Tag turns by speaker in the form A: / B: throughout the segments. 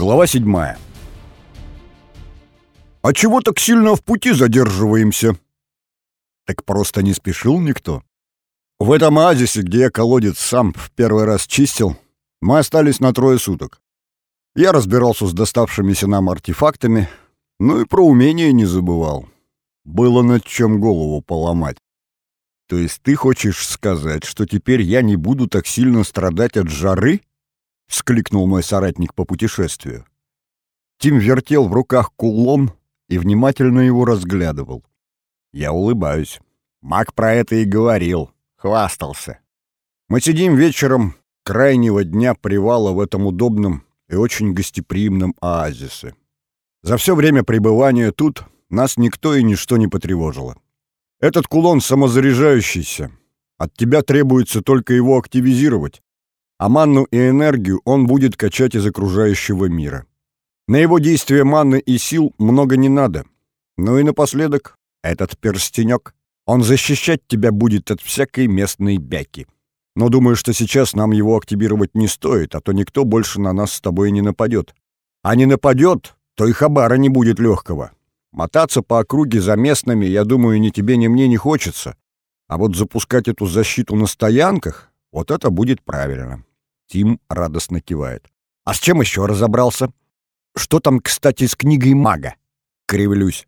A: Глава седьмая. «А чего так сильно в пути задерживаемся?» Так просто не спешил никто. В этом оазисе, где я колодец сам в первый раз чистил, мы остались на трое суток. Я разбирался с доставшимися нам артефактами, ну и про умения не забывал. Было над чем голову поломать. То есть ты хочешь сказать, что теперь я не буду так сильно страдать от жары? Вскликнул мой соратник по путешествию. Тим вертел в руках кулон и внимательно его разглядывал. Я улыбаюсь. Маг про это и говорил, хвастался. Мы сидим вечером крайнего дня привала в этом удобном и очень гостеприимном оазисе. За все время пребывания тут нас никто и ничто не потревожило. Этот кулон самозаряжающийся. От тебя требуется только его активизировать, а манну и энергию он будет качать из окружающего мира. На его действие манны и сил много не надо. Ну и напоследок, этот перстенек. Он защищать тебя будет от всякой местной бяки. Но думаю, что сейчас нам его активировать не стоит, а то никто больше на нас с тобой не нападет. А не нападет, то и хабара не будет легкого. Мотаться по округе за местными, я думаю, ни тебе, ни мне не хочется. А вот запускать эту защиту на стоянках, вот это будет правильно. Тим радостно кивает. А с чем еще разобрался? Что там, кстати, с книгой мага? Кривлюсь.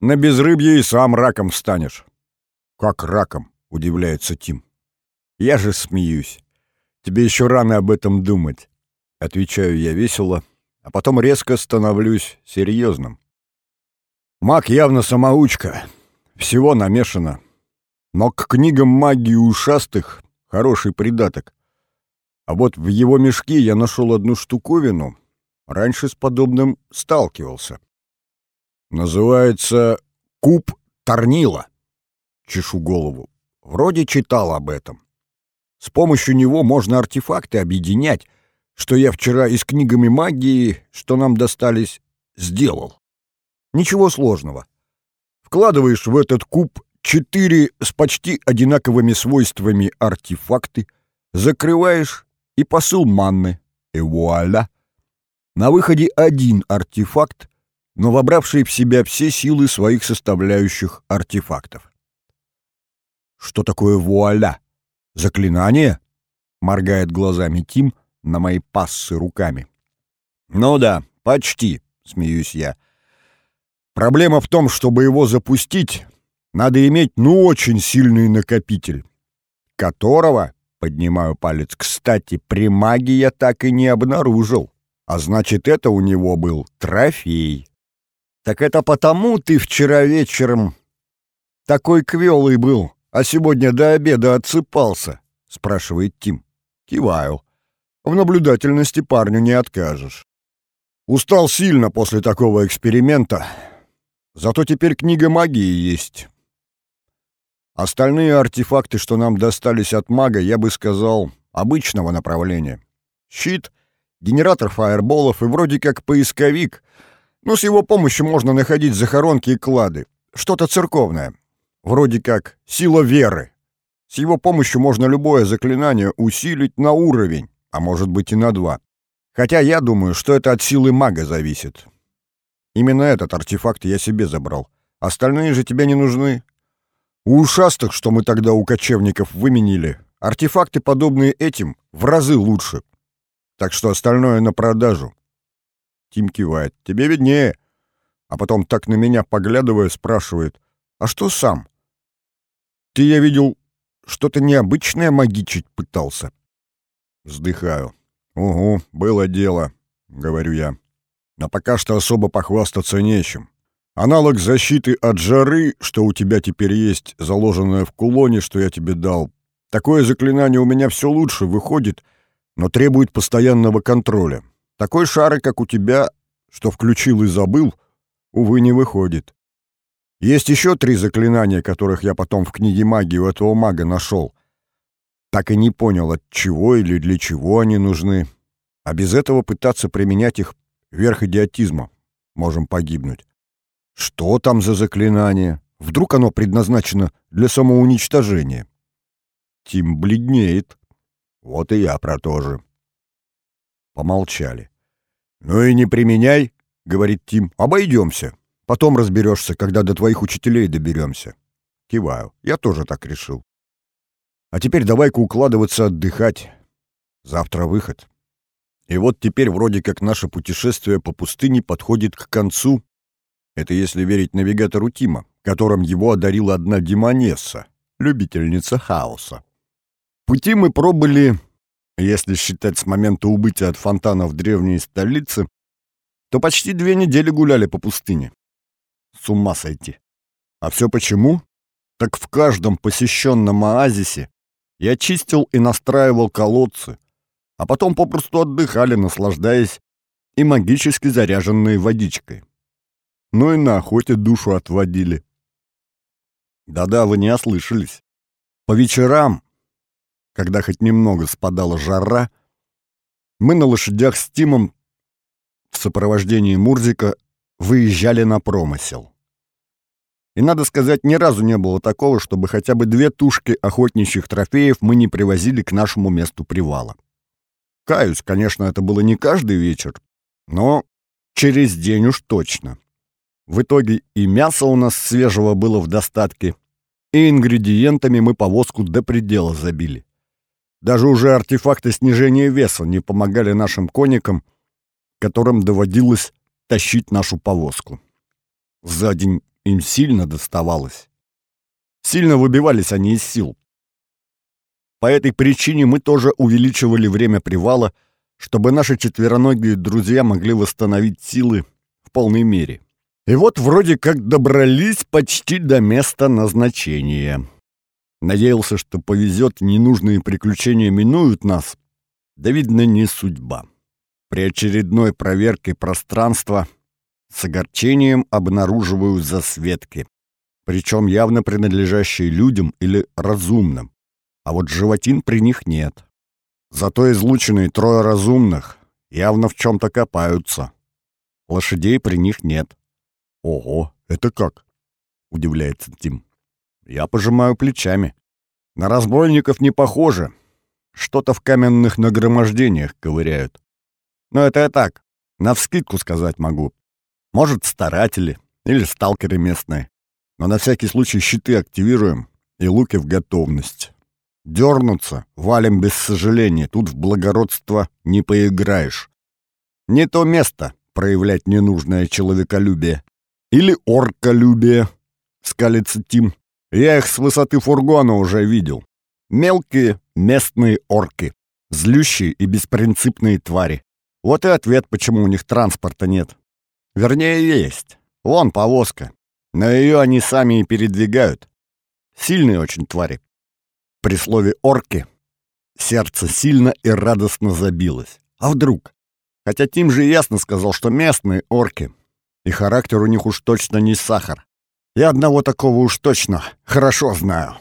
A: На безрыбье и сам раком встанешь. Как раком? Удивляется Тим. Я же смеюсь. Тебе еще рано об этом думать. Отвечаю я весело, а потом резко становлюсь серьезным. Маг явно самоучка. Всего намешано. Но к книгам магии ушастых хороший придаток. А вот в его мешке я нашел одну штуковину. Раньше с подобным сталкивался. Называется «Куб Торнила». Чешу голову. Вроде читал об этом. С помощью него можно артефакты объединять, что я вчера и с книгами магии, что нам достались, сделал. Ничего сложного. Вкладываешь в этот куб четыре с почти одинаковыми свойствами артефакты, закрываешь и посыл манны, и вуаля. На выходе один артефакт, но вобравший в себя все силы своих составляющих артефактов. Что такое вуаля? «Заклинание?» — моргает глазами Тим на мои пассы руками. «Ну да, почти», — смеюсь я. «Проблема в том, чтобы его запустить, надо иметь ну очень сильный накопитель, которого, поднимаю палец, кстати, при магии я так и не обнаружил, а значит, это у него был трофей». «Так это потому ты вчера вечером такой квелый был», а сегодня до обеда отсыпался?» — спрашивает Тим. Киваю. В наблюдательности парню не откажешь. Устал сильно после такого эксперимента. Зато теперь книга магии есть. Остальные артефакты, что нам достались от мага, я бы сказал, обычного направления. Щит, генератор фаерболов и вроде как поисковик. Но с его помощью можно находить захоронки и клады. Что-то церковное вроде как сила веры. С его помощью можно любое заклинание усилить на уровень, а может быть и на два. Хотя я думаю, что это от силы мага зависит. Именно этот артефакт я себе забрал. Остальные же тебе не нужны. У ушастых, что мы тогда у кочевников выменили, артефакты, подобные этим, в разы лучше. Так что остальное на продажу. Тим кивает. Тебе виднее. А потом так на меня поглядывая спрашивает. А что сам? Ты, я видел, что-то необычное магичить пытался. Вздыхаю. Угу, было дело, говорю я. Но пока что особо похвастаться нечем. Аналог защиты от жары, что у тебя теперь есть, заложенное в кулоне, что я тебе дал. Такое заклинание у меня все лучше выходит, но требует постоянного контроля. Такой шары, как у тебя, что включил и забыл, увы, не выходит. Есть еще три заклинания, которых я потом в книге магии у этого мага нашел. Так и не понял, от чего или для чего они нужны. А без этого пытаться применять их верх идиотизма. Можем погибнуть. Что там за заклинание? Вдруг оно предназначено для самоуничтожения? Тим бледнеет. Вот и я про то же. Помолчали. «Ну и не применяй», — говорит Тим, — «обойдемся. Потом разберешься, когда до твоих учителей доберемся». Киваю. Я тоже так решил. А теперь давай-ка укладываться отдыхать. Завтра выход. И вот теперь вроде как наше путешествие по пустыне подходит к концу. Это если верить навигатору Тима, которым его одарила одна демонесса, любительница хаоса. Пути мы пробыли, если считать с момента убытия от фонтана в древней столице, то почти две недели гуляли по пустыне. С ума сойти. А все почему? Так в каждом посещенном оазисе я чистил и настраивал колодцы, а потом попросту отдыхали, наслаждаясь и магически заряженной водичкой. Ну и на охоте душу отводили. Да-да, вы не ослышались. По вечерам, когда хоть немного спадала жара, мы на лошадях с Тимом в сопровождении Мурзика выезжали на промысел. И, надо сказать, ни разу не было такого, чтобы хотя бы две тушки охотничьих трофеев мы не привозили к нашему месту привала. Каюсь, конечно, это было не каждый вечер, но через день уж точно. В итоге и мясо у нас свежего было в достатке, и ингредиентами мы повозку до предела забили. Даже уже артефакты снижения веса не помогали нашим конникам, которым доводилось тащить нашу повозку. За день им сильно доставалось. Сильно выбивались они из сил. По этой причине мы тоже увеличивали время привала, чтобы наши четвероногие друзья могли восстановить силы в полной мере. И вот вроде как добрались почти до места назначения. Надеялся, что повезет, ненужные приключения минуют нас. Да, видно, не судьба. При очередной проверке пространства с огорчением обнаруживаю засветки, причем явно принадлежащие людям или разумным. А вот животин при них нет. Зато излученные трое разумных явно в чем-то копаются. Лошадей при них нет. «Ого, это как?» — удивляется Тим. Я пожимаю плечами. На разбойников не похоже. Что-то в каменных нагромождениях ковыряют. Но это я так, навскидку сказать могу. Может, старатели или сталкеры местные. Но на всякий случай щиты активируем и луки в готовность. Дернуться валим без сожаления, тут в благородство не поиграешь. Не то место проявлять ненужное человеколюбие. Или орколюбие, скалится Тим. Я их с высоты фургона уже видел. Мелкие местные орки. Злющие и беспринципные твари. Вот и ответ, почему у них транспорта нет. Вернее, есть. Вон повозка. Но ее они сами и передвигают. Сильные очень твари. При слове «орки» сердце сильно и радостно забилось. А вдруг? Хотя Тим же ясно сказал, что местные орки. И характер у них уж точно не сахар. Я одного такого уж точно хорошо знаю.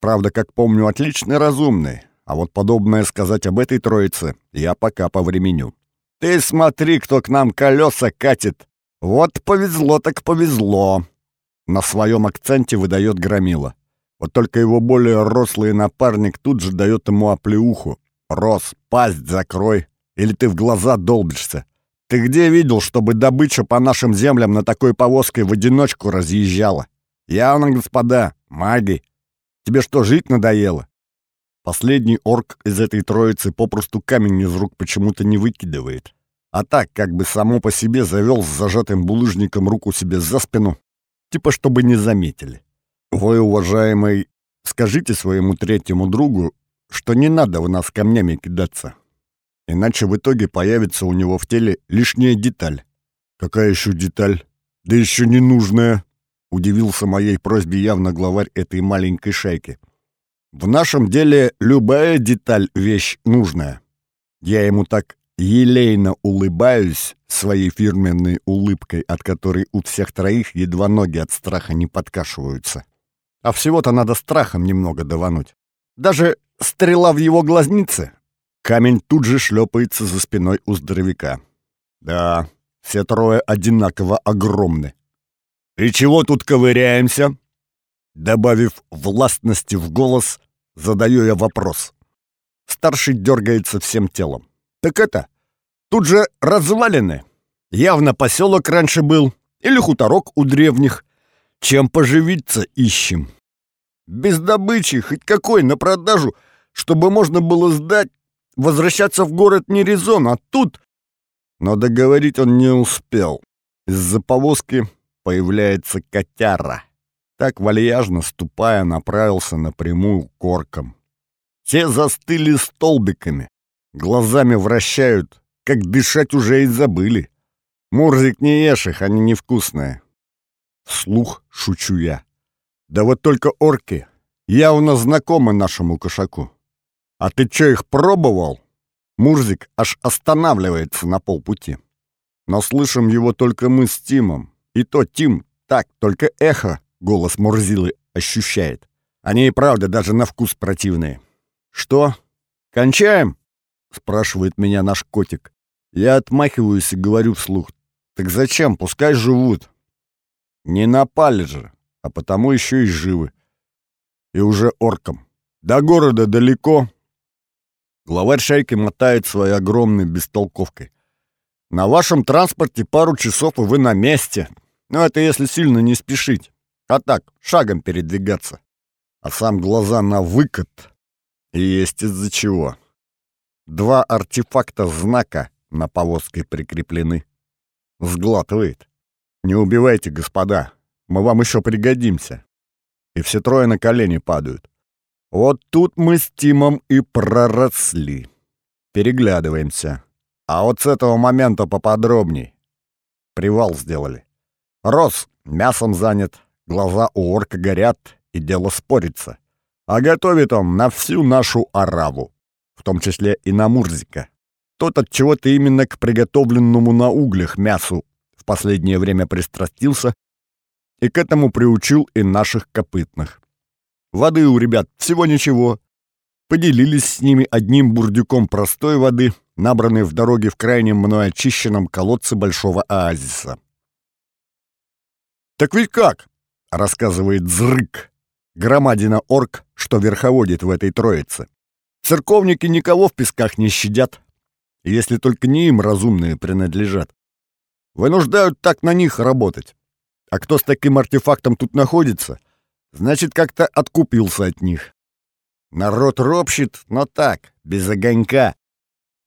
A: Правда, как помню, отличный разумный. А вот подобное сказать об этой троице я пока повременю. Ты смотри, кто к нам колеса катит. Вот повезло так повезло. На своем акценте выдает Громила. Вот только его более рослый напарник тут же дает ему оплеуху. «Рос, пасть закрой, или ты в глаза долбишься. Ты где видел, чтобы добыча по нашим землям на такой повозке в одиночку разъезжала? Явно, господа, маги. Тебе что, жить надоело?» Последний орк из этой троицы попросту камень из рук почему-то не выкидывает. А так, как бы само по себе завел с зажатым булыжником руку себе за спину, типа чтобы не заметили. Вы, уважаемый, скажите своему третьему другу, что не надо в нас камнями кидаться. Иначе в итоге появится у него в теле лишняя деталь. Какая еще деталь? Да еще ненужная. Удивился моей просьбе явно главарь этой маленькой шайки. В нашем деле любая деталь — вещь нужная. Я ему так елейно улыбаюсь своей фирменной улыбкой, от которой у всех троих едва ноги от страха не подкашиваются. А всего-то надо страхом немного давануть. Даже стрела в его глазнице. Камень тут же шлепается за спиной у здоровяка. Да, все трое одинаково огромны. «И чего тут ковыряемся?» Добавив властности в голос, задаю я вопрос. Старший дергается всем телом. «Так это, Тут же развалины. Явно поселок раньше был, или хуторок у древних. Чем поживиться ищем. Без добычи, хоть какой, на продажу, чтобы можно было сдать, возвращаться в город не резон, а тут... Но договорить он не успел. Из-за повозки появляется котяра. Так вальяжно, ступая, направился напрямую к оркам. Те застыли столбиками, глазами вращают, как дышать уже и забыли. Мурзик не ешь их, они невкусные. Слух шучу я. Да вот только орки явно знакомы нашему кошаку. А ты чё их пробовал? Мурзик аж останавливается на полпути. Но слышим его только мы с Тимом. И то Тим так, только эхо голос Мурзилы ощущает. Они и правда даже на вкус противные. «Что? Кончаем?» — спрашивает меня наш котик. Я отмахиваюсь и говорю вслух. «Так зачем? Пускай живут». Не напали же, а потому еще и живы. И уже орком. До города далеко. Главарь шайки мотает своей огромной бестолковкой. На вашем транспорте пару часов, и вы на месте. Но это если сильно не спешить. А так, шагом передвигаться. А сам глаза на выкат. И есть из-за чего. Два артефакта знака на повозке прикреплены. Сглатывает. «Не убивайте, господа, мы вам еще пригодимся». И все трое на колени падают. Вот тут мы с Тимом и проросли. Переглядываемся. А вот с этого момента поподробней. Привал сделали. Рос мясом занят, глаза у орка горят, и дело спорится. А готовит он на всю нашу араву, в том числе и на Мурзика. Тот от чего-то именно к приготовленному на углях мясу последнее время пристрастился и к этому приучил и наших копытных. Воды у ребят всего ничего. Поделились с ними одним бурдюком простой воды, набранной в дороге в крайнем мной очищенном колодце большого оазиса. «Так ведь как?» — рассказывает Зрык, громадина орк, что верховодит в этой троице. «Церковники никого в песках не щадят, если только не им разумные принадлежат. Вынуждают так на них работать. А кто с таким артефактом тут находится, значит, как-то откупился от них. Народ ропщет, но так, без огонька.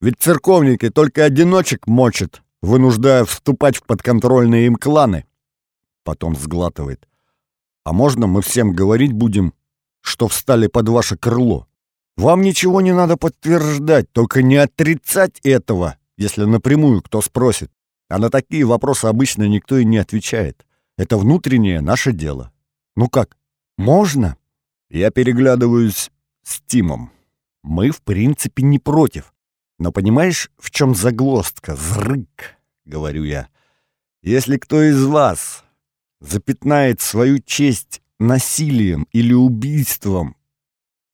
A: Ведь церковники только одиночек мочат, вынуждая вступать в подконтрольные им кланы. Потом сглатывает. А можно мы всем говорить будем, что встали под ваше крыло? Вам ничего не надо подтверждать, только не отрицать этого, если напрямую кто спросит. А на такие вопросы обычно никто и не отвечает. Это внутреннее наше дело. Ну как, можно? Я переглядываюсь с Тимом. Мы, в принципе, не против. Но понимаешь, в чем загвоздка? Зрык, говорю я. Если кто из вас запятнает свою честь насилием или убийством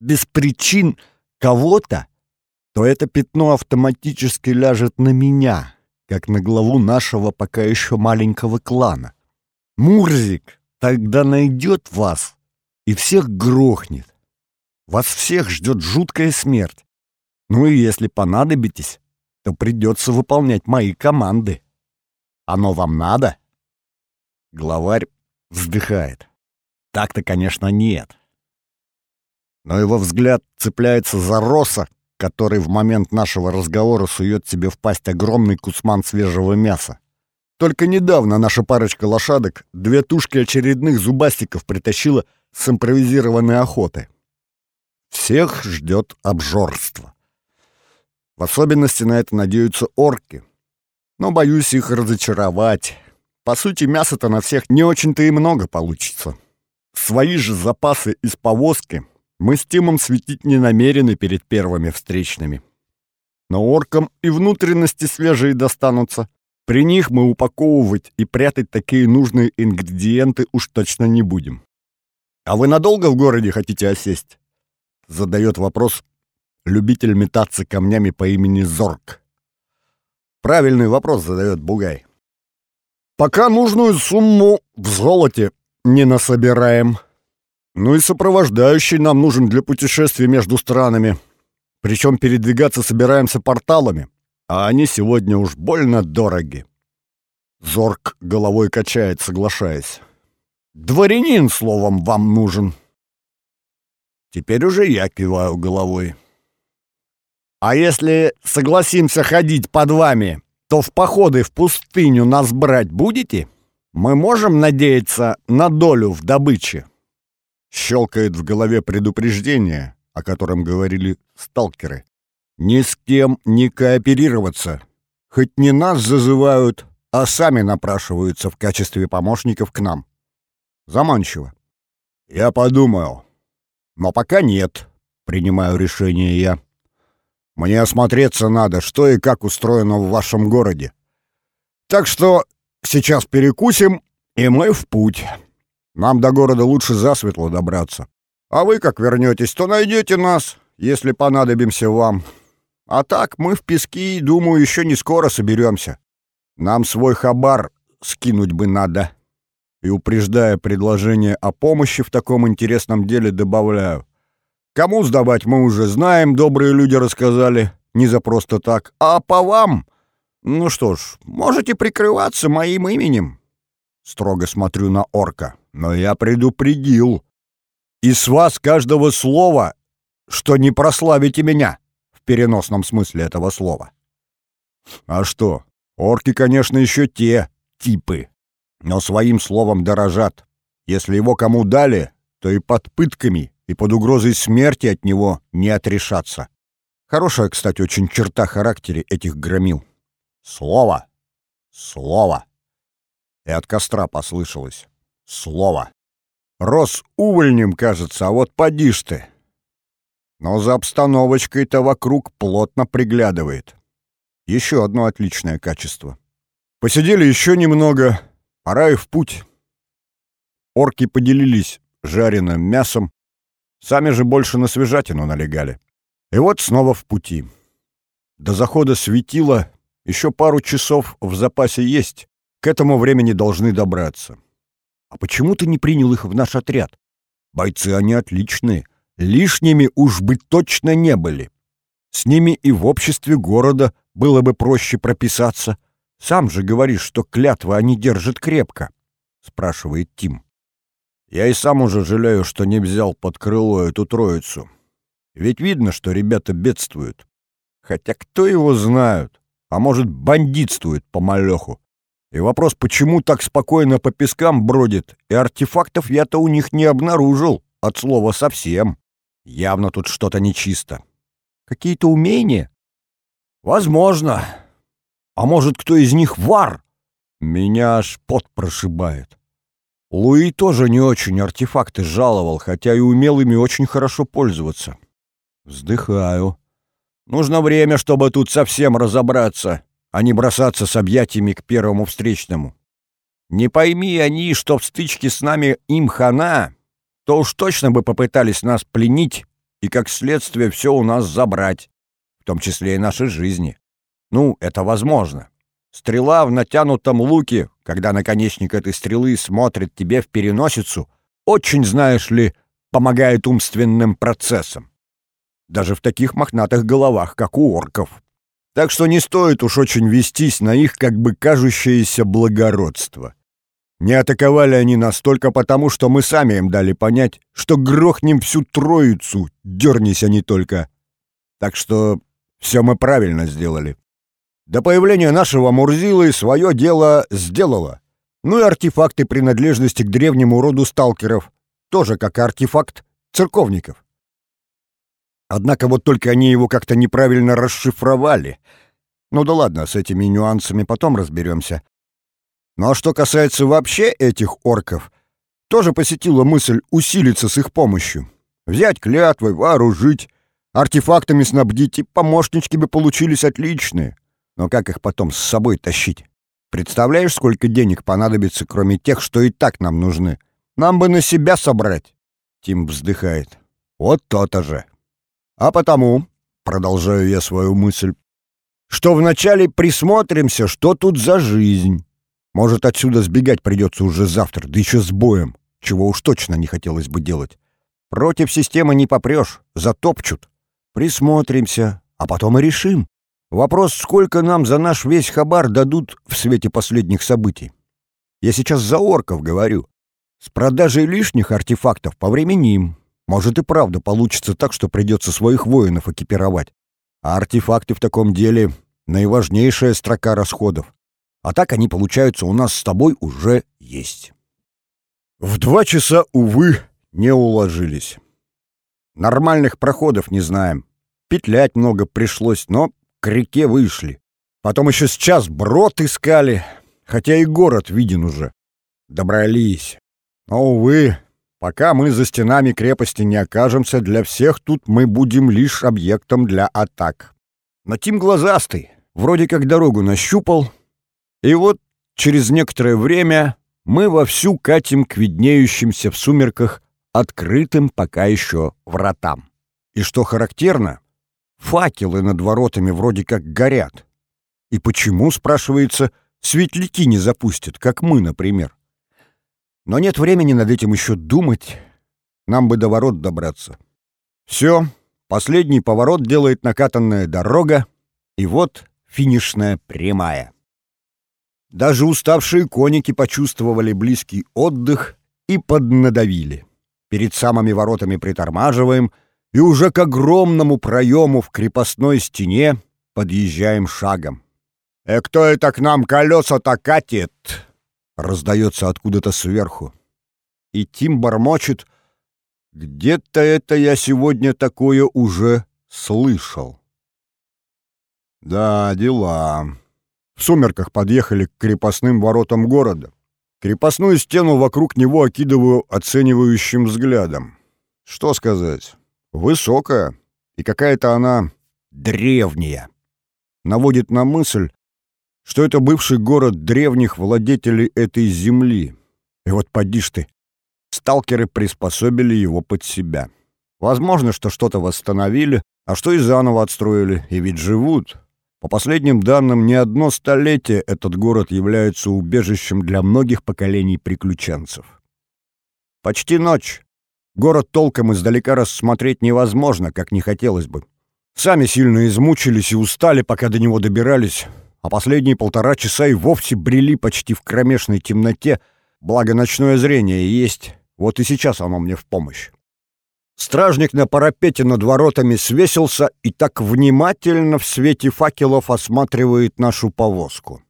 A: без причин кого-то, то это пятно автоматически ляжет на меня, как на главу нашего пока еще маленького клана. Мурзик тогда найдет вас и всех грохнет. Вас всех ждет жуткая смерть. Ну и если понадобитесь, то придется выполнять мои команды. Оно вам надо?» Главарь вздыхает. «Так-то, конечно, нет». Но его взгляд цепляется за Роса, который в момент нашего разговора сует себе в пасть огромный кусман свежего мяса. Только недавно наша парочка лошадок две тушки очередных зубастиков притащила с импровизированной охоты. Всех ждет обжорство. В особенности на это надеются орки. Но боюсь их разочаровать. По сути, мяса-то на всех не очень-то и много получится. Свои же запасы из повозки мы с Тимом светить не намерены перед первыми встречными. Но оркам и внутренности свежие достанутся. При них мы упаковывать и прятать такие нужные ингредиенты уж точно не будем. «А вы надолго в городе хотите осесть?» Задает вопрос любитель метаться камнями по имени Зорг. Правильный вопрос задает Бугай. «Пока нужную сумму в золоте не насобираем», ну и сопровождающий нам нужен для путешествий между странами. Причем передвигаться собираемся порталами. а они сегодня уж больно дороги. Зорг головой качает, соглашаясь. Дворянин, словом, вам нужен. Теперь уже я киваю головой. А если согласимся ходить под вами, то в походы в пустыню нас брать будете? Мы можем надеяться на долю в добыче? Щелкает в голове предупреждение, о котором говорили сталкеры. Ни с кем не кооперироваться. Хоть не нас зазывают, а сами напрашиваются в качестве помощников к нам. Заманчиво. Я подумаю. Но пока нет, принимаю решение я. Мне осмотреться надо, что и как устроено в вашем городе. Так что сейчас перекусим, и мы в путь. Нам до города лучше засветло добраться. А вы, как вернетесь, то найдете нас, если понадобимся вам. А так мы в пески, думаю, еще не скоро соберемся. Нам свой хабар скинуть бы надо. И упреждая предложение о помощи в таком интересном деле, добавляю. Кому сдавать мы уже знаем, добрые люди рассказали, не за просто так. А по вам, ну что ж, можете прикрываться моим именем. Строго смотрю на орка. Но я предупредил. И с вас каждого слова, что не прославите меня, в переносном смысле этого слова. А что, Орки, конечно, еще те типы, но своим словом дорожат. Если его кому дали, то и под пытками, и под угрозой смерти от него не отрешаться. Хорошая, кстати, очень черта характера этих громил. Слово. Слово. И от костра послышалось. Слово. Рос увольнем, кажется, а вот поди ж ты. Но за обстановочкой-то вокруг плотно приглядывает. Еще одно отличное качество. Посидели еще немного, пора и в путь. Орки поделились жареным мясом, сами же больше на свежатину налегали. И вот снова в пути. До захода светила еще пару часов в запасе есть, к этому времени должны добраться. А почему ты не принял их в наш отряд? Бойцы они отличные, лишними уж быть точно не были. С ними и в обществе города было бы проще прописаться. Сам же говоришь, что клятвы они держат крепко, — спрашивает Тим. Я и сам уже жалею, что не взял под крыло эту троицу. Ведь видно, что ребята бедствуют. Хотя кто его знает? А может, бандитствует по малеху. И вопрос, почему так спокойно по пескам бродит, и артефактов я-то у них не обнаружил, от слова совсем. Явно тут что-то нечисто. Какие-то умения? Возможно. А может, кто из них вар? Меня аж пот прошибает. Луи тоже не очень артефакты жаловал, хотя и умел ими очень хорошо пользоваться. Вздыхаю. Нужно время, чтобы тут совсем разобраться, а не бросаться с объятиями к первому встречному. Не пойми они, что в стычке с нами им хана, то уж точно бы попытались нас пленить и, как следствие, все у нас забрать, в том числе и наши жизни. Ну, это возможно. Стрела в натянутом луке, когда наконечник этой стрелы смотрит тебе в переносицу, очень, знаешь ли, помогает умственным процессам. Даже в таких мохнатых головах, как у орков. Так что не стоит уж очень вестись на их как бы кажущееся благородство. Не атаковали они нас только потому, что мы сами им дали понять, что грохнем всю троицу, дернись они только. Так что все мы правильно сделали. До появления нашего Мурзилы свое дело сделало. Ну и артефакты принадлежности к древнему роду сталкеров, тоже как артефакт церковников. Однако вот только они его как-то неправильно расшифровали. Ну да ладно, с этими нюансами потом разберемся. Ну а что касается вообще этих орков, тоже посетила мысль усилиться с их помощью. Взять клятвы, вооружить, артефактами снабдить, и помощнички бы получились отличные. Но как их потом с собой тащить? Представляешь, сколько денег понадобится, кроме тех, что и так нам нужны? Нам бы на себя собрать. Тим вздыхает. Вот то-то же. А потому, продолжаю я свою мысль, что вначале присмотримся, что тут за жизнь. Может, отсюда сбегать придется уже завтра, да еще с боем, чего уж точно не хотелось бы делать. Против системы не попрешь, затопчут. Присмотримся, а потом и решим. Вопрос, сколько нам за наш весь хабар дадут в свете последних событий. Я сейчас за орков говорю. С продажей лишних артефактов повременим. Может и правда получится так, что придется своих воинов экипировать. А артефакты в таком деле — наиважнейшая строка расходов. А так они, получаются, у нас с тобой уже есть. В два часа, увы, не уложились. Нормальных проходов не знаем. Петлять много пришлось, но к реке вышли. Потом еще сейчас брод искали, хотя и город виден уже. Добрались. Но, увы, пока мы за стенами крепости не окажемся, для всех тут мы будем лишь объектом для атак. Но Тим глазастый, вроде как дорогу нащупал, и вот через некоторое время мы вовсю катим к виднеющимся в сумерках открытым пока еще вратам. И что характерно, факелы над воротами вроде как горят. И почему, спрашивается, светляки не запустят, как мы, например? Но нет времени над этим еще думать. Нам бы до ворот добраться. Все, последний поворот делает накатанная дорога, и вот финишная прямая. Даже уставшие коники почувствовали близкий отдых и поднадавили. Перед самыми воротами притормаживаем и уже к огромному проему в крепостной стене подъезжаем шагом. «Э, кто это к нам колеса-то катит?» раздается откуда-то сверху. И Тим бормочет, «Где-то это я сегодня такое уже слышал». Да, дела. В сумерках подъехали к крепостным воротам города. Крепостную стену вокруг него окидываю оценивающим взглядом. Что сказать? Высокая, и какая-то она древняя. Наводит на мысль, что это бывший город древних владетелей этой земли. И вот поди ж ты, сталкеры приспособили его под себя. Возможно, что что-то восстановили, а что и заново отстроили, и ведь живут. По последним данным, не одно столетие этот город является убежищем для многих поколений приключенцев. Почти ночь. Город толком издалека рассмотреть невозможно, как не хотелось бы. Сами сильно измучились и устали, пока до него добирались, а последние полтора часа и вовсе брели почти в кромешной темноте, благо ночное зрение есть, вот и сейчас оно мне в помощь. Стражник на парапете над воротами свесился и так внимательно в свете факелов осматривает нашу повозку.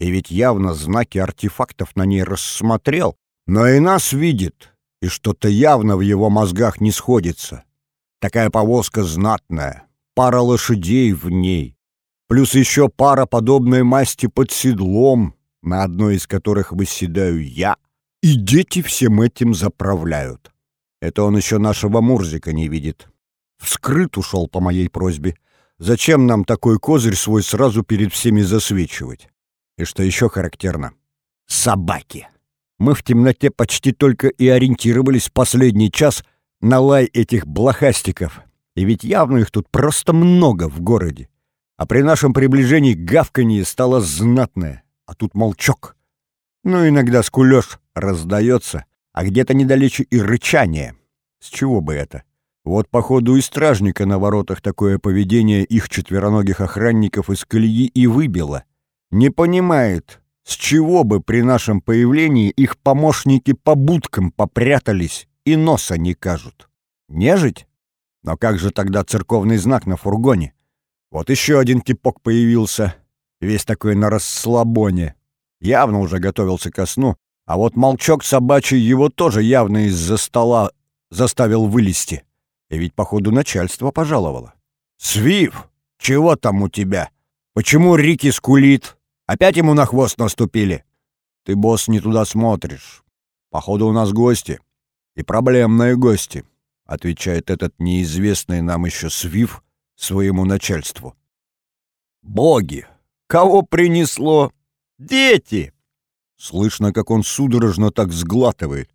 A: И ведь явно знаки артефактов на ней рассмотрел, но и нас видит, и что-то явно в его мозгах не сходится. Такая повозка знатная, пара лошадей в ней, плюс еще пара подобной масти под седлом, на одной из которых выседаю я, и дети всем этим заправляют. Это он еще нашего Мурзика не видит. Вскрыт ушел по моей просьбе. Зачем нам такой козырь свой сразу перед всеми засвечивать? И что еще характерно? Собаки. Мы в темноте почти только и ориентировались последний час на лай этих блохастиков. И ведь явно их тут просто много в городе. А при нашем приближении гавканье стало знатное, а тут молчок. Ну, иногда скулёж раздается, а где-то недалече и рычание. С чего бы это? Вот, походу, и стражника на воротах такое поведение их четвероногих охранников из колеи и выбило. Не понимает, с чего бы при нашем появлении их помощники по будкам попрятались и носа не кажут. Нежить? Но как же тогда церковный знак на фургоне? Вот еще один типок появился, весь такой на расслабоне. Явно уже готовился ко сну, а вот молчок собачий его тоже явно из-за стола заставил вылезти. И ведь, походу, начальство пожаловало. «Свив, чего там у тебя? Почему Рики скулит? Опять ему на хвост наступили?» «Ты, босс, не туда смотришь. Походу, у нас гости. И проблемные гости», — отвечает этот неизвестный нам еще Свив, своему начальству. «Боги! Кого принесло? Дети!» Слышно, как он судорожно так сглатывает.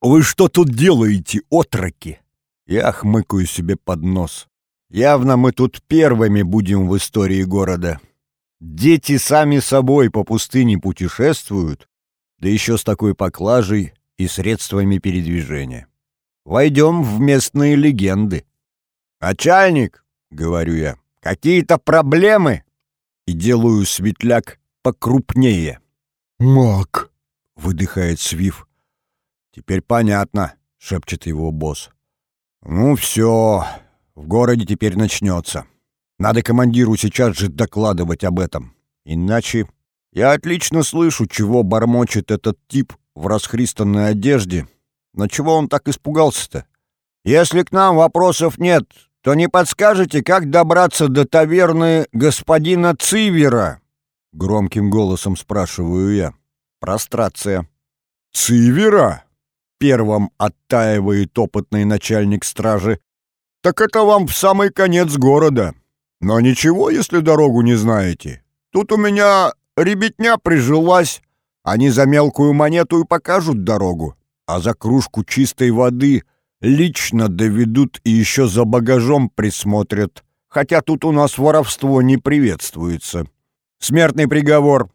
A: «Вы что тут делаете, отроки?» Я хмыкаю себе под нос. Явно мы тут первыми будем в истории города. Дети сами собой по пустыне путешествуют, да еще с такой поклажей и средствами передвижения. Войдем в местные легенды. «Начальник!» — говорю я. Какие-то проблемы?» И делаю светляк покрупнее.
B: «Мак!»
A: — выдыхает Свиф. «Теперь понятно», — шепчет его босс. «Ну все, в городе теперь начнется. Надо командиру сейчас же докладывать об этом. Иначе я отлично слышу, чего бормочет этот тип в расхристанной одежде. Но чего он так испугался-то? Если к нам вопросов нет, то не подскажете, как добраться до таверны господина Цивера?» Громким голосом спрашиваю я. Прострация.
B: «Цивера?»
A: — первым оттаивает опытный начальник стражи.
B: «Так это вам в самый конец города. Но ничего, если дорогу не знаете. Тут у меня ребятня прижилась. Они за мелкую монету и покажут дорогу, а за кружку чистой воды лично доведут и еще за багажом присмотрят. Хотя тут у нас воровство не приветствуется. Смертный приговор,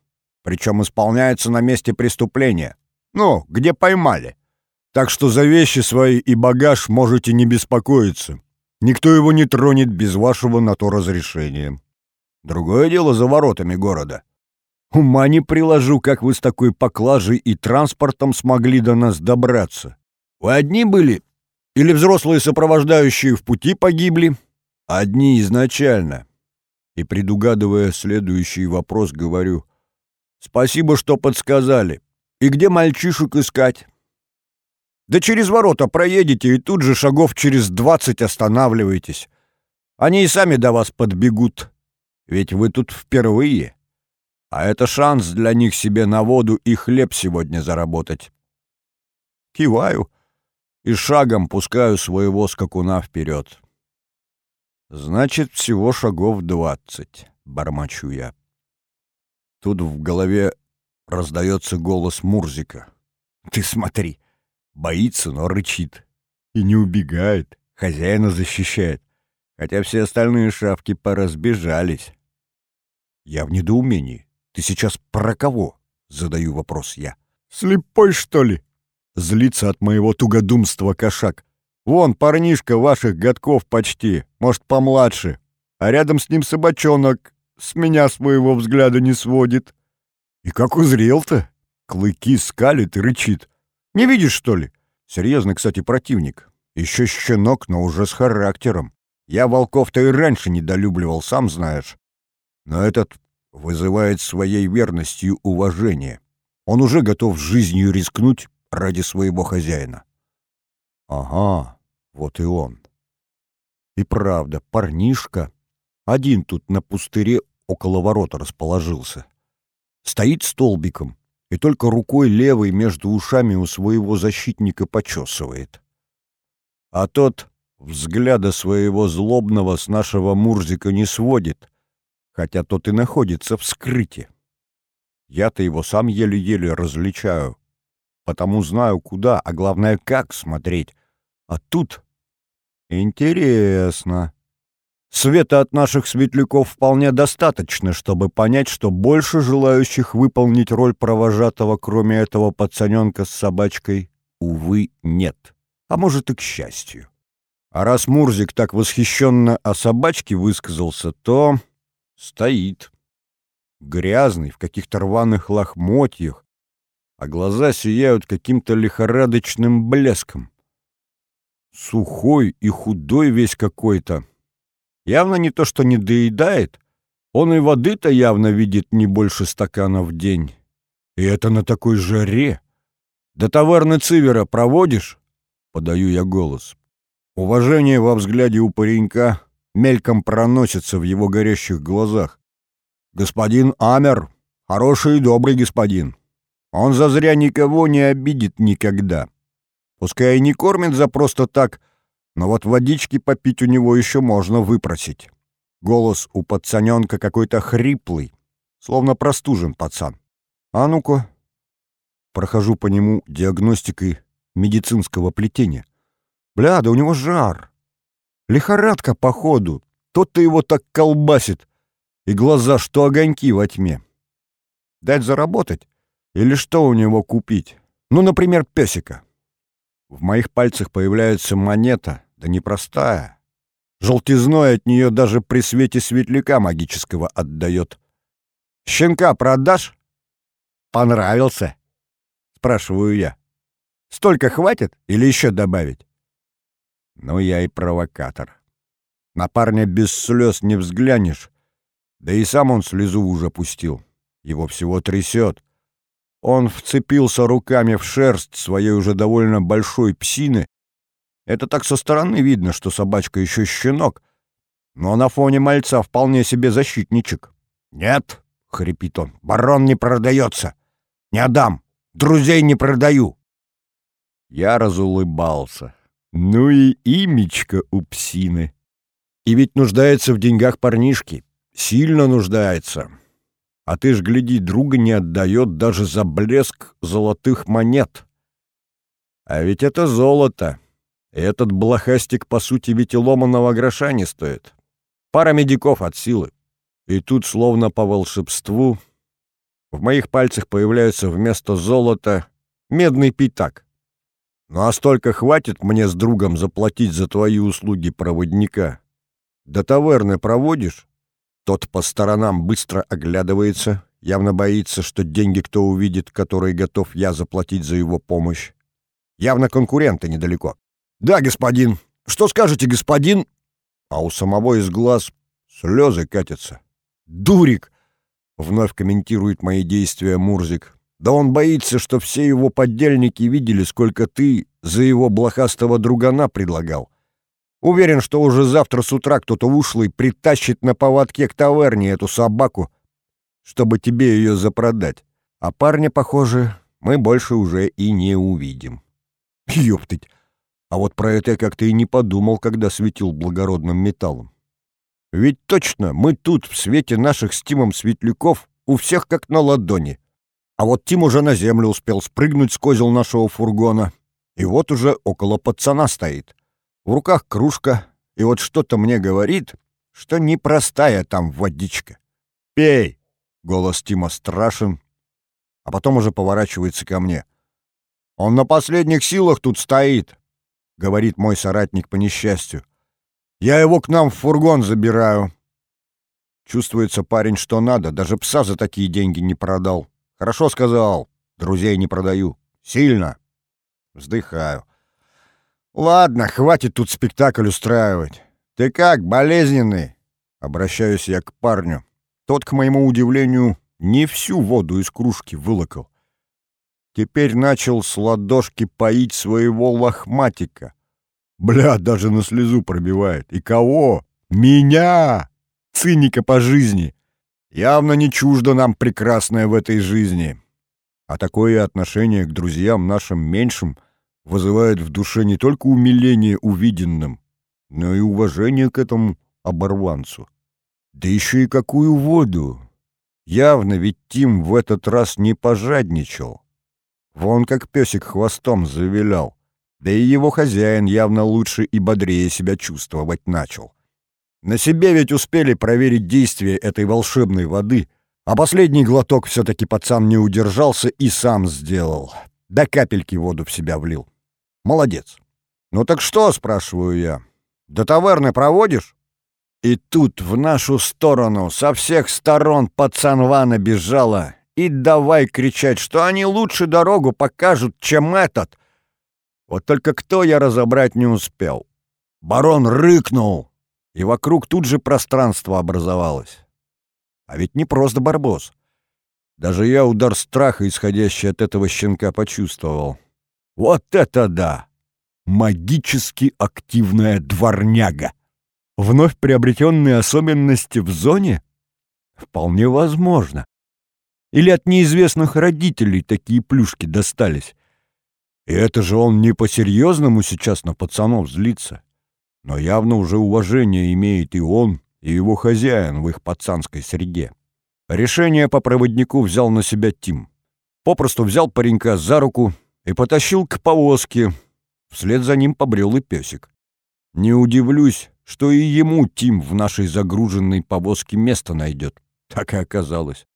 B: причем исполняется на месте преступления. Ну, где поймали. Так что за вещи свои и багаж можете не беспокоиться. Никто его не тронет без вашего на то разрешения. Другое дело за воротами города. Ума не приложу, как вы с такой поклажей и транспортом смогли до нас добраться. Вы одни были? Или взрослые сопровождающие в пути погибли? Одни изначально. И, предугадывая следующий вопрос, говорю, «Спасибо, что подсказали. И где мальчишек искать?» Да через ворота проедете и тут же шагов через двадцать останавливаетесь. Они и сами до вас подбегут. Ведь вы тут впервые. А это шанс для них себе на воду и хлеб сегодня заработать. Киваю и шагом пускаю своего скакуна вперед. Значит, всего шагов двадцать, бормочу я. Тут в голове раздается голос Мурзика. Ты смотри, Боится, но рычит. И не убегает, хозяина защищает. Хотя все остальные шавки поразбежались. Я в недоумении. Ты сейчас про кого? Задаю вопрос я. Слепой, что ли? Злится от моего тугодумства кошак. Вон, парнишка ваших годков почти, может, помладше. А рядом с ним собачонок с меня своего взгляда не сводит. И как узрел-то? Клыки скалит и рычит. Не видишь, что ли? Серьезный, кстати, противник. Еще щенок, но уже с характером. Я волков-то и раньше недолюбливал, сам знаешь. Но этот вызывает своей верностью уважение. Он уже готов жизнью рискнуть ради своего хозяина. Ага, вот и он. И правда, парнишка один тут на пустыре около ворота расположился. Стоит столбиком, и только рукой левой между ушами у своего защитника почесывает. А тот взгляда своего злобного с нашего Мурзика не сводит, хотя тот и находится в скрыте. Я-то его сам еле-еле различаю, потому знаю, куда, а главное, как смотреть. А тут интересно. Света от наших светляков вполне достаточно, чтобы понять, что больше желающих выполнить роль провожатого, кроме этого пацаненка с собачкой, увы, нет. А может и к счастью. А раз Мурзик так восхищенно о собачке высказался, то стоит. Грязный, в каких-то рваных лохмотьях, а глаза сияют каким-то лихорадочным блеском. Сухой и худой весь какой-то, Явно не то, что не доедает. Он и воды-то явно видит не больше стакана в день. И это на такой жаре. До таверны Цивера проводишь? Подаю я голос. Уважение во взгляде у паренька мельком проносится в его горящих глазах. Господин Амер — хороший и добрый господин. Он зазря никого не обидит никогда. Пускай и не кормит за просто так — но вот водички попить у него еще можно выпросить. Голос у пацаненка какой-то хриплый, словно простужен пацан. А ну-ка. Прохожу по нему диагностикой медицинского плетения. Бля, да у него жар. Лихорадка, походу. Тот-то его так колбасит. И глаза, что огоньки во тьме. Дать заработать? Или что у него купить? Ну, например, песика. В моих пальцах появляется монета, да непростая.
A: Желтизной от нее даже при свете светляка магического отдает. «Щенка продашь?» «Понравился?» — спрашиваю я. «Столько хватит или еще добавить?» Ну, я и провокатор. На парня без слез не взглянешь. Да и сам он слезу уже пустил. Его всего трясет. Он вцепился руками в шерсть своей уже довольно большой псины. Это так со стороны видно, что собачка еще щенок, но на фоне мальца вполне себе защитничек. «Нет», — хрипит он, — «барон не продается. Не отдам. Друзей не продаю». Я разулыбался. Ну и имечко у псины. И ведь нуждается в деньгах парнишки. Сильно нуждается. А ты ж, гляди, друга не отдает даже за блеск золотых монет. А ведь это золото. Этот блохастик, по сути, ведь и ломаного гроша не стоит. Пара медиков от силы. И тут, словно по волшебству, в моих пальцах появляется вместо золота медный пятак. Ну а столько хватит мне с другом заплатить за твои услуги проводника. До таверны проводишь? Тот по сторонам быстро оглядывается, явно боится, что деньги кто увидит, которые готов я заплатить за его помощь. Явно конкуренты недалеко. «Да, господин. Что скажете, господин?» А у самого из глаз слезы катятся. «Дурик!» — вновь комментирует мои действия Мурзик. «Да он боится, что все его поддельники видели, сколько ты за его блохастого другана предлагал. Уверен, что уже завтра с утра кто-то ушлый притащит на поводке к таверне эту собаку, чтобы тебе ее запродать. А парня, похоже, мы больше уже и не увидим. Ёптыть! А вот про это я как-то и не подумал, когда светил благородным металлом. Ведь точно, мы тут, в свете наших с Тимом светляков, у всех как на ладони. А вот Тим уже на землю успел спрыгнуть с козел нашего фургона, и вот уже около пацана стоит. В руках кружка, и вот что-то мне говорит, что непростая там водичка. «Пей!» — голос Тима страшен, а потом уже поворачивается ко мне. «Он на последних силах тут стоит», — говорит мой соратник по несчастью. «Я его к нам в фургон забираю». Чувствуется парень, что надо, даже пса за такие деньги не продал. «Хорошо сказал, друзей не продаю. Сильно». Вздыхаю. «Ладно, хватит тут спектакль устраивать. Ты как, болезненный?» Обращаюсь я к парню. Тот, к моему удивлению, не всю воду из кружки вылокал. Теперь начал с ладошки поить своего лохматика. Бля, даже на слезу пробивает. И кого? Меня! Циника по жизни. Явно не чуждо нам прекрасное в этой жизни. А такое отношение к друзьям нашим меньшим — вызывает в душе не только умиление увиденным, но и уважение к этому оборванцу. Да еще и какую воду! Явно ведь Тим в этот раз не пожадничал. Вон как песик хвостом завилял. Да и его хозяин явно лучше и бодрее себя чувствовать начал. На себе ведь успели проверить действие этой волшебной воды, а последний глоток все-таки пацан не удержался и сам сделал. До капельки воду в себя влил. Молодец. «Ну так что?» — спрашиваю я. «До таверны проводишь?» И тут в нашу сторону со всех сторон пацанва набежала и давай кричать, что они лучше дорогу покажут, чем этот. Вот только кто я разобрать не успел. Барон рыкнул, и вокруг тут же пространство образовалось. А ведь не просто барбос. Даже я удар страха, исходящий от этого щенка, почувствовал. Вот это да! Магически активная дворняга! Вновь приобретенные особенности в зоне? Вполне возможно. Или от неизвестных родителей такие плюшки достались. И это же он не по-серьезному сейчас на пацанов злится. Но явно уже уважение имеет и он, и его хозяин в их пацанской среде. Решение по проводнику взял на себя Тим. Попросту взял паренька за руку и потащил к повозке. Вслед за ним побрел и песик. Не удивлюсь, что и ему Тим в нашей загруженной повозке место найдет. Так и оказалось.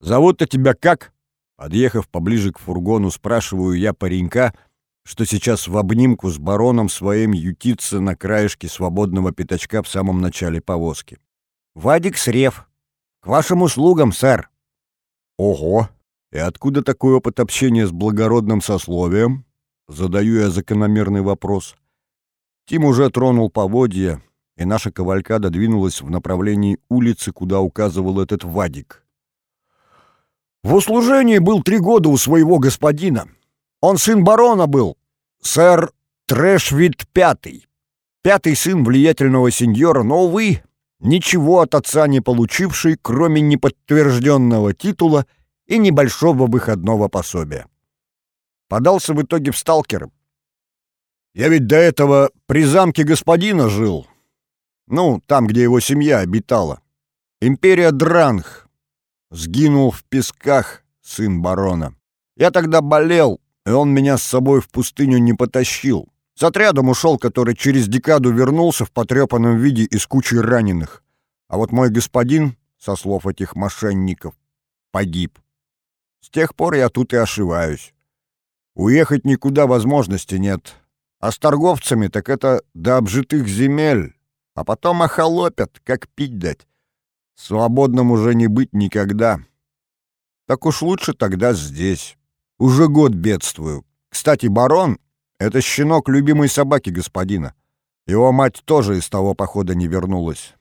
A: «Зовут-то тебя как?» Подъехав поближе к фургону, спрашиваю я паренька, что сейчас в обнимку с бароном своим ютится на краешке свободного пятачка в самом начале повозки.
B: «Вадик Срев. К вашим услугам, сэр».
A: «Ого! И откуда такой опыт общения с благородным сословием?» Задаю я закономерный вопрос. Тим уже тронул поводья, и наша кавалькада двинулась в направлении улицы, куда указывал этот Вадик.
B: «В услужении был три года у своего господина. Он сын барона был, сэр Трэшвид Пятый. Пятый сын влиятельного сеньора, но, увы, ничего от отца не получивший, кроме неподтвержденного титула и небольшого выходного пособия. Подался в итоге в сталкеры. Я ведь до этого при замке господина жил. Ну, там, где его семья обитала. Империя Дранг. Сгинул в песках сын барона. Я тогда болел, и он меня с собой в пустыню не потащил. С отрядом ушел, который через декаду вернулся в потрепанном виде из кучи раненых. А вот мой господин, со слов этих мошенников, погиб. С тех пор я тут и ошиваюсь. Уехать никуда возможности нет. А с торговцами так это до обжитых земель. А потом охолопят, как пить дать. Свободным уже не быть никогда. Так уж лучше тогда здесь. Уже год бедствую. Кстати, барон — это щенок любимой собаки господина. Его мать тоже из того похода не вернулась.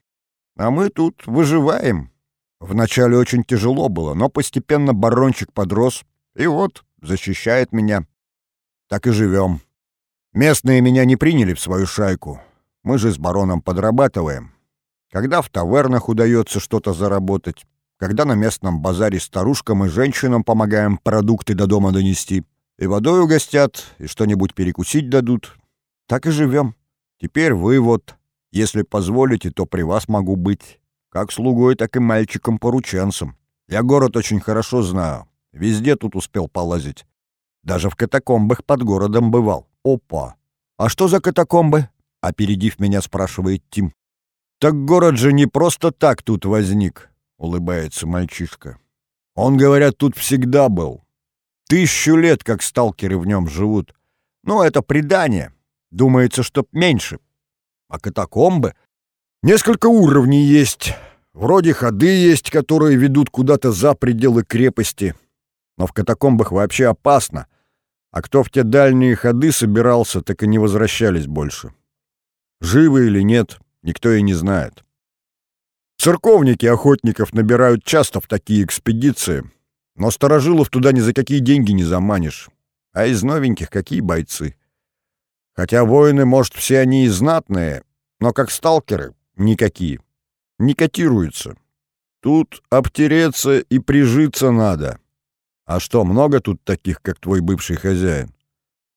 B: А мы тут выживаем. Вначале очень тяжело было, но постепенно барончик подрос, и вот защищает меня. Так и живем. Местные меня не приняли в свою шайку. Мы же с бароном подрабатываем. Когда в тавернах удается что-то заработать, когда на местном базаре старушкам и женщинам помогаем продукты до дома донести, и водой угостят, и что-нибудь перекусить дадут. Так и живем. Теперь вы вот, если позволите, то при вас могу быть. Как слугой, так и мальчиком-порученцем. Я город очень хорошо знаю. Везде тут успел полазить. Даже в катакомбах под городом бывал. Опа! А что за катакомбы? Опередив меня, спрашивает Тим. Так город же не просто так тут возник. — улыбается мальчишка. «Он, говорят, тут всегда был. Тысячу лет, как сталкеры в нем живут. Ну, это предание. Думается, что меньше. А катакомбы? Несколько уровней есть. Вроде ходы есть, которые ведут куда-то за пределы крепости. Но в катакомбах вообще опасно. А кто в те дальние ходы собирался, так и не возвращались больше. Живы или нет, никто и не знает. Церковники охотников набирают часто в такие экспедиции, но старожилов туда ни за какие деньги не заманишь. А из новеньких какие бойцы? Хотя воины, может, все они и знатные, но как сталкеры — никакие. Не котируются. Тут обтереться и прижиться надо. А что, много тут таких, как твой бывший хозяин?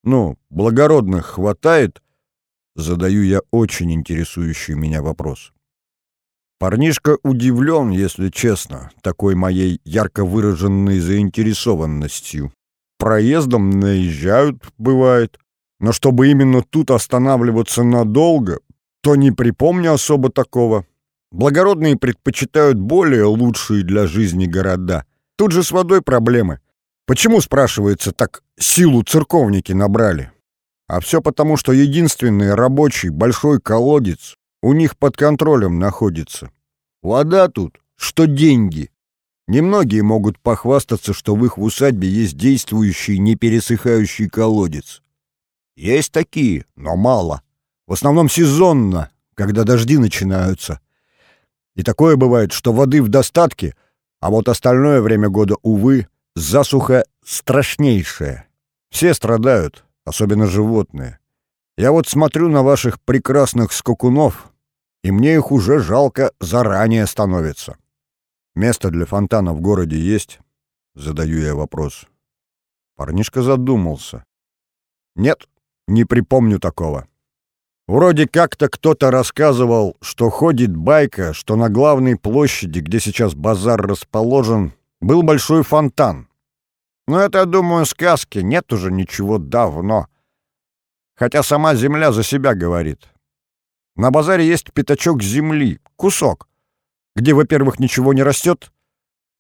B: Ну, благородных хватает? Задаю я очень интересующий меня вопрос. Парнишка удивлен, если честно, такой моей ярко выраженной заинтересованностью. Проездом наезжают, бывает, но чтобы именно тут останавливаться надолго, то не припомню особо такого. Благородные предпочитают более лучшие для жизни города. Тут же с водой проблемы. Почему, спрашивается, так силу церковники набрали? А все потому, что единственный рабочий большой колодец у них под контролем находится. Вода тут, что деньги. Немногие могут похвастаться, что в их усадьбе есть действующий, не пересыхающий колодец. Есть такие, но мало. В основном сезонно, когда дожди начинаются. И такое бывает, что воды в достатке, а вот остальное время года, увы, засуха страшнейшая. Все страдают, особенно животные. Я вот смотрю на ваших прекрасных скакунов, и мне их уже жалко заранее становится. Место для фонтана в городе есть? Задаю я вопрос. Парнишка задумался. Нет, не припомню такого. Вроде как-то кто-то рассказывал, что ходит байка, что на главной площади, где сейчас базар расположен, был большой фонтан. Но это, думаю, сказки, нет уже ничего давно. Хотя сама земля за себя говорит. На базаре есть пятачок земли, кусок, где, во-первых, ничего не растет,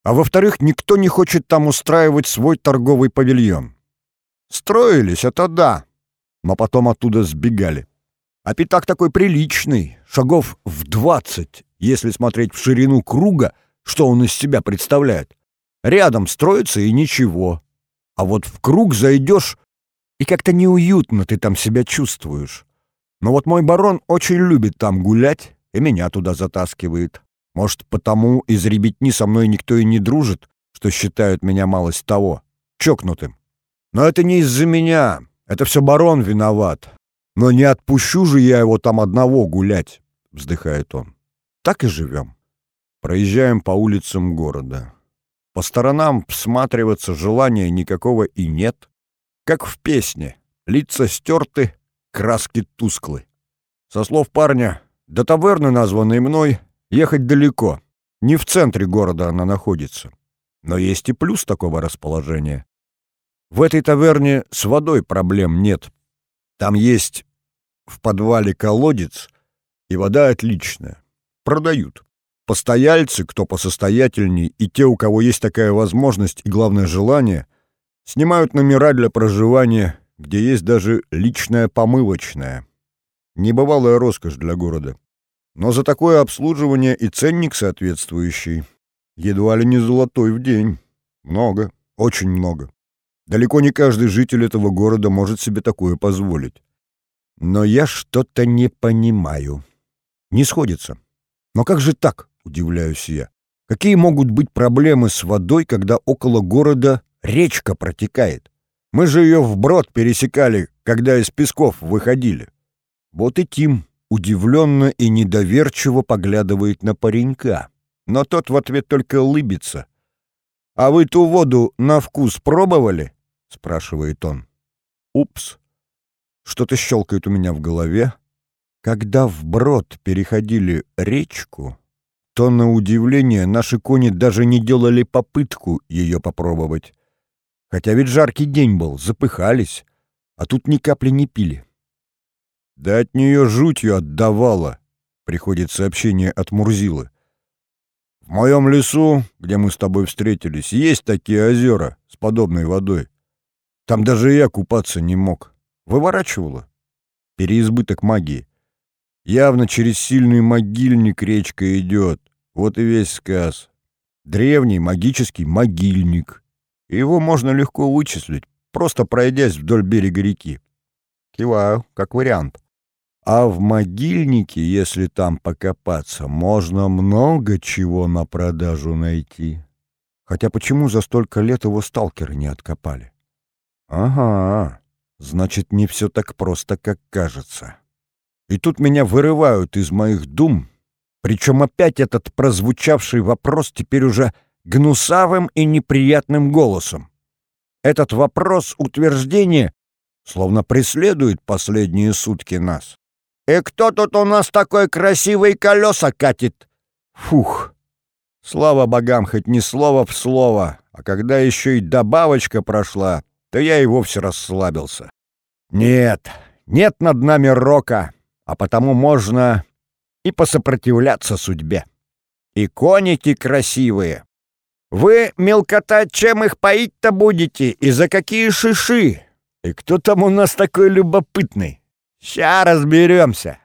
B: а во-вторых, никто не хочет там устраивать свой торговый павильон. Строились, это да,
A: но потом оттуда сбегали. А пятак такой приличный, шагов в двадцать, если смотреть в ширину круга, что он из себя представляет. Рядом строится и ничего. А вот в круг зайдешь, и как-то неуютно ты там себя чувствуешь. Но вот мой барон очень любит там гулять и меня туда затаскивает. Может, потому из ребятни со мной никто и не дружит, что считают меня малость того, чокнутым. Но это не из-за меня, это все барон виноват. Но не отпущу же я его там одного гулять, вздыхает он. Так и живем. Проезжаем по улицам города. По сторонам всматриваться желания никакого и нет. Как в песне. Лица стерты, краски тусклы. Со слов парня, до таверны, названной мной, ехать далеко. Не в центре города она находится. Но есть и плюс такого расположения. В этой таверне с водой проблем нет. Там есть в подвале колодец, и вода отличная. Продают. Постояльцы, кто посостоятельней, и те, у кого есть такая возможность и, главное, желание, снимают номера для проживания, где есть даже личная помывочная. Небывалая роскошь для города. Но за такое обслуживание и ценник соответствующий. Едва ли не золотой в день. Много, очень много. Далеко не каждый житель этого города может себе такое позволить. Но я что-то не понимаю. Не сходится. Но как же так, удивляюсь я? Какие могут быть проблемы с водой, когда около города речка протекает? Мы же ее вброд пересекали, когда из песков выходили. Вот и Тим удивленно и недоверчиво поглядывает на паренька. Но тот в ответ только улыбится. «А вы ту воду на вкус пробовали?» — спрашивает он. «Упс!» Что-то щелкает у меня в голове. Когда вброд переходили речку, то, на удивление, наши кони даже не делали попытку ее попробовать. Хотя ведь жаркий день был, запыхались, а тут ни капли не пили. Да от нее жутью отдавало, приходит сообщение от Мурзилы. В моем лесу, где мы с тобой встретились, есть такие озера с подобной водой. Там даже я купаться не мог. Выворачивало. Переизбыток магии. Явно через сильный могильник речка идет. Вот и весь сказ. Древний магический могильник. Его можно легко вычислить, просто пройдясь вдоль берега реки. Киваю, как вариант. А в могильнике, если там покопаться, можно много чего на продажу найти. Хотя почему за столько лет его сталкеры не откопали? Ага, значит, не все так просто, как кажется. И тут меня вырывают из моих дум, причем опять этот прозвучавший вопрос теперь уже гнусавым и неприятным голосом. Этот вопрос утверждения словно преследует последние сутки нас. «И кто тут у нас такой красивый колеса катит?» Фух! Слава богам, хоть не слово в слово, а когда еще и добавочка прошла, то я и вовсе расслабился. Нет, нет над нами рока, а потому можно и посопротивляться судьбе. И коники красивые. Вы, мелкота, чем их поить-то будете и за какие шиши? И кто там у нас такой любопытный? Ща разберемся.